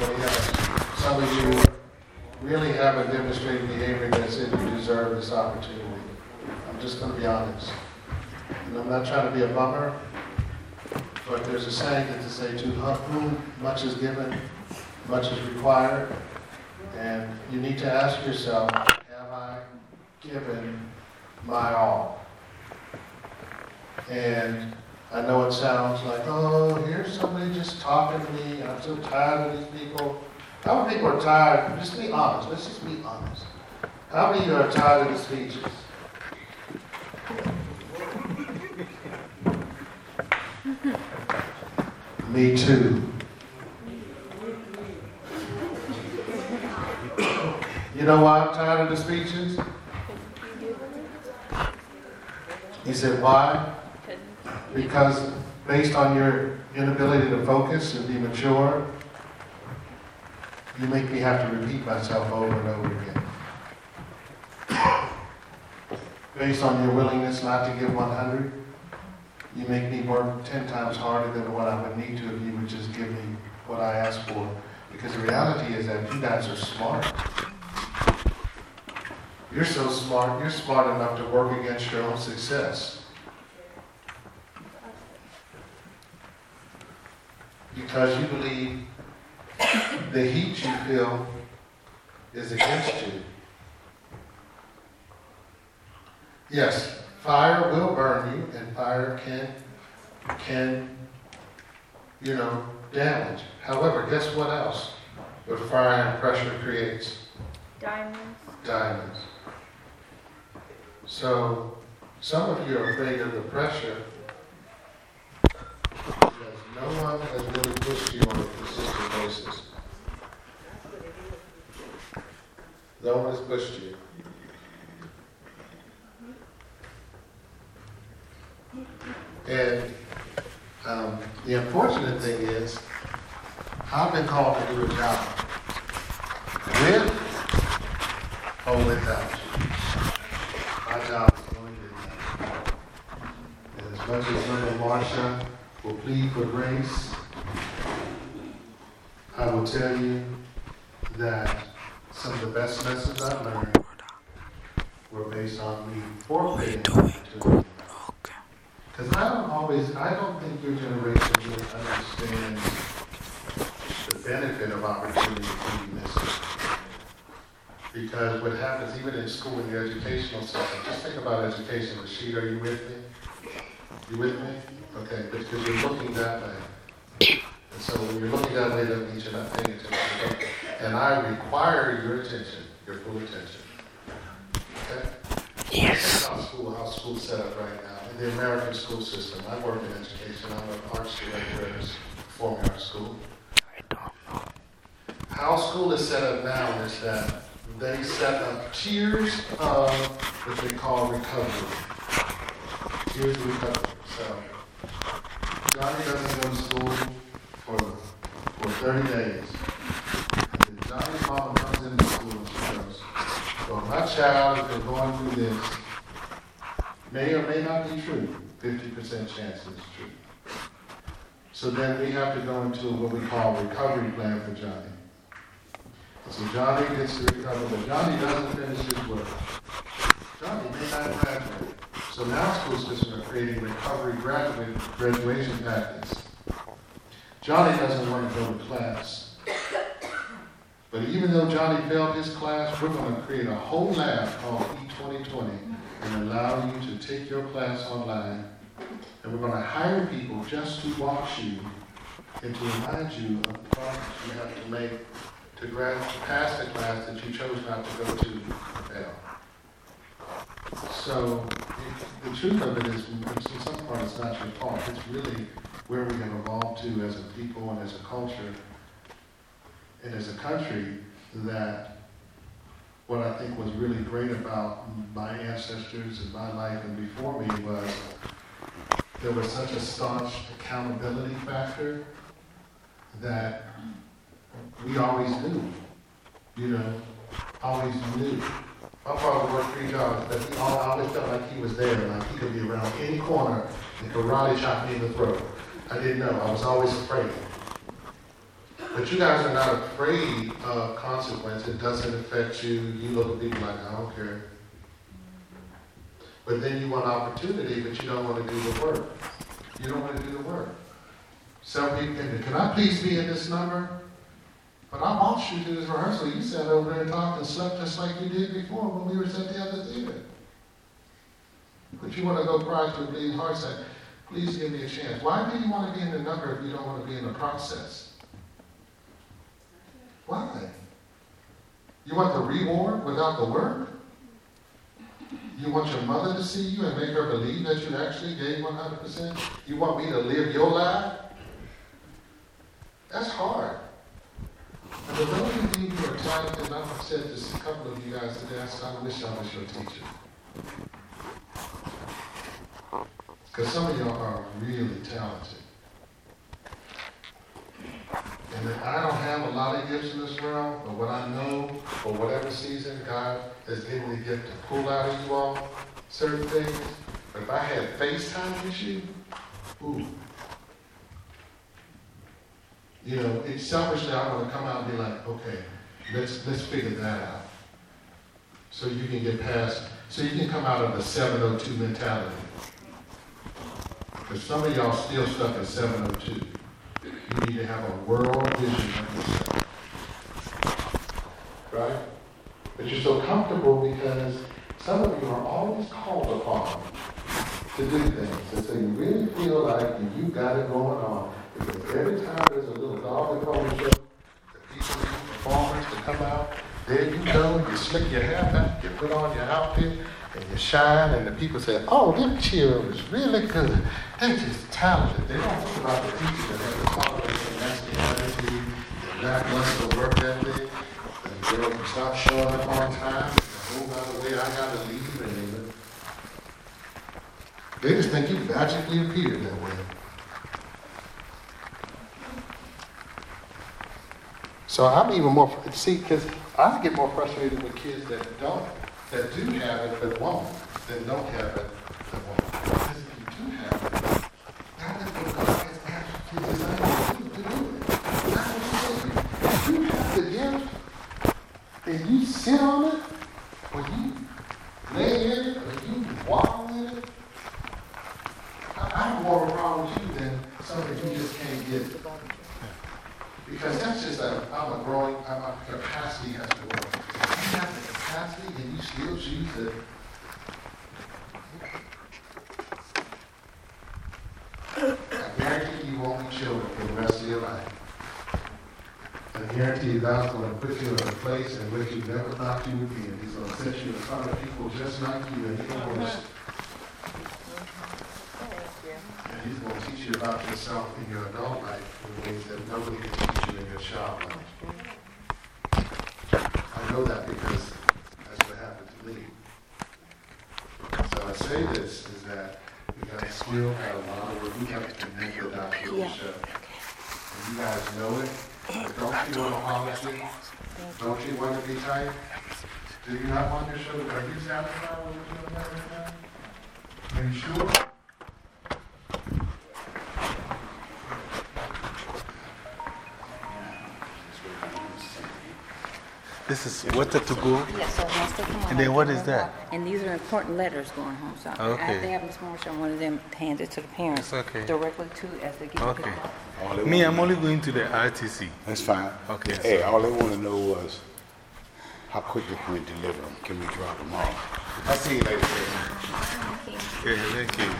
Some of you really haven't demonstrated behavior that said you deserve this opportunity. I'm just going to be honest. And I'm not trying to be a bummer, but there's a saying that to say, to whom much is given, much is required. And you need to ask yourself, have I given my all? And I know it sounds like, oh, here's somebody just talking to me, I'm so tired of these people. How many people are tired? Just be honest, let's just be honest. How many of you are tired of the speeches? me too. You know why I'm tired of the speeches? He said, why? Because based on your inability to focus and be mature, you make me have to repeat myself over and over again. Based on your willingness not to give 100, you make me work 10 times harder than what I would need to if you would just give me what I asked for. Because the reality is that you guys are smart. You're so smart, you're smart enough to work against your own success. Because you believe the heat you feel is against you. Yes, fire will burn you, and fire can, can, you know, damage. However, guess what else? What fire and pressure creates? Diamonds. Diamonds. So, some of you are afraid of the pressure because no one has really you on a consistent basis. No one has pushed you. And um, the unfortunate thing is, I've been called to do a job. With or without. My job is going to that. And as much as Linda Marsha will plead for grace, I will tell you that some of the best lessons I've learned were based on me forfeiting opportunity. Because I don't always, I don't think your generation really understands the benefit of opportunity when you miss it. Because what happens even in school, in the educational system, just think about education. Rashid, are you with me? You with me? Okay, because you're looking that way. And so when you're looking that way, that means you're not paying attention. And I require your attention, your full attention. Okay? Yes. How school, how school's set up right now. In the American school system, I work in education. I'm an arts director at performing arts school. I don't know. How school is set up now is that they set up tiers of what they call recovery. Tiers of recovery. So Johnny doesn't go to school 30 days. And Johnny's mom comes into school and she goes, Well, my child has been going through this. May or may not be true. 50% chance it's true. So then we have to go into what we call recovery plan for Johnny. So Johnny gets to recover, but Johnny doesn't finish his work. Johnny may not graduate. So now school systems are creating recovery graduate graduation packets. Johnny doesn't want to go to class. But even though Johnny failed his class, we're going to create a whole lab called E2020 and allow you to take your class online. And we're going to hire people just to watch you and to remind you of the progress you have to make to, grad- to pass the class that you chose not to go to fail. So the truth of it is, in some part, it's not your fault. It's really where we have evolved to as a people and as a culture and as a country that what I think was really great about my ancestors and my life and before me was there was such a staunch accountability factor that we always knew, you know, always knew. My father worked three jobs, but he always felt like he was there, like he could be around any corner and karate chop me in the throat. I didn't know. I was always afraid. But you guys are not afraid of consequence. It doesn't affect you. You look at people like, I don't care. But then you want opportunity, but you don't want to do the work. You don't want to do the work. Some people, can I please be in this number? But I watched you to do this rehearsal. You sat over there and talked and slept just like you did before when we were at the other theater. But you want to go cry to a bleeding heart and say, please give me a chance. Why do you want to be in the number if you don't want to be in the process? Why? You want the reward without the work? You want your mother to see you and make her believe that you actually gave 100%? You want me to live your life? That's hard. And for those of you who are talented, and I've said this a couple of you guys today, I wish I was your teacher. Because some of y'all are really talented. And I don't have a lot of gifts in this realm, but what I know, for whatever season, God has given me the gift to pull out of you all certain things. But if I had FaceTime with you, ooh. You know, it's selfishly, I want to come out and be like, okay, let's, let's figure that out. So you can get past, so you can come out of the 702 mentality. Because some of y'all still stuck at 702. You need to have a world vision of yourself. Right? But you're so comfortable because some of you are always called upon to do things. And so you really feel like you got it going on. Because every time there's a little dog that comes show, the people need performers to come out, there you go, you slick your hair back, you put on your outfit, and you shine, and the people say, oh, them children is really good. They're just talented. They don't think about the teacher that has the quality and attitude, the lackluster work ethic, the can stop showing up on time, oh, by the way, I gotta leave, and they just think you magically appeared that way. So I'm even more, see, because I get more frustrated with kids that don't, that do have it but won't, that don't have it but won't. Because if you do have it, that is what God has actually designed you to do it. That's what If you have the gift and you sit on it, or you lay in it, or you walk in it, I, I have more of a problem with you than something you just can't get. Because that's just a, I'm a growing, I'm a capacity has to grow. You have the capacity and you still choose it. I guarantee you won't be children for the rest of your life. I guarantee God's going to put you in a place in which you never thought you would be. And He's going to set you in front of people just like you. And He's going to, and he's going to teach you about yourself in your adult life in ways that nobody can teach you in your child life. I know that because that's what happened to me. So I say this is that we still have a lot of work. We have to connect the dots with the show. And you guys know it. But don't you want to? Don't you want to be tight? Do you not want your show? Are you satisfied with you're doing right now? Are you sure? This is water to go. Yes, so it has And then what is that? And these are important letters going home, so I have to have Ms. Marshall, one of them, hand it to the parents. Okay. Directly to, as they get Okay. picked up. Me, I'm only going to the RTC. That's fine. Okay, Hey, all they want to know was how quickly can we deliver them? Can we drop them off? I'll see you later. Yeah, thank you.